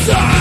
inside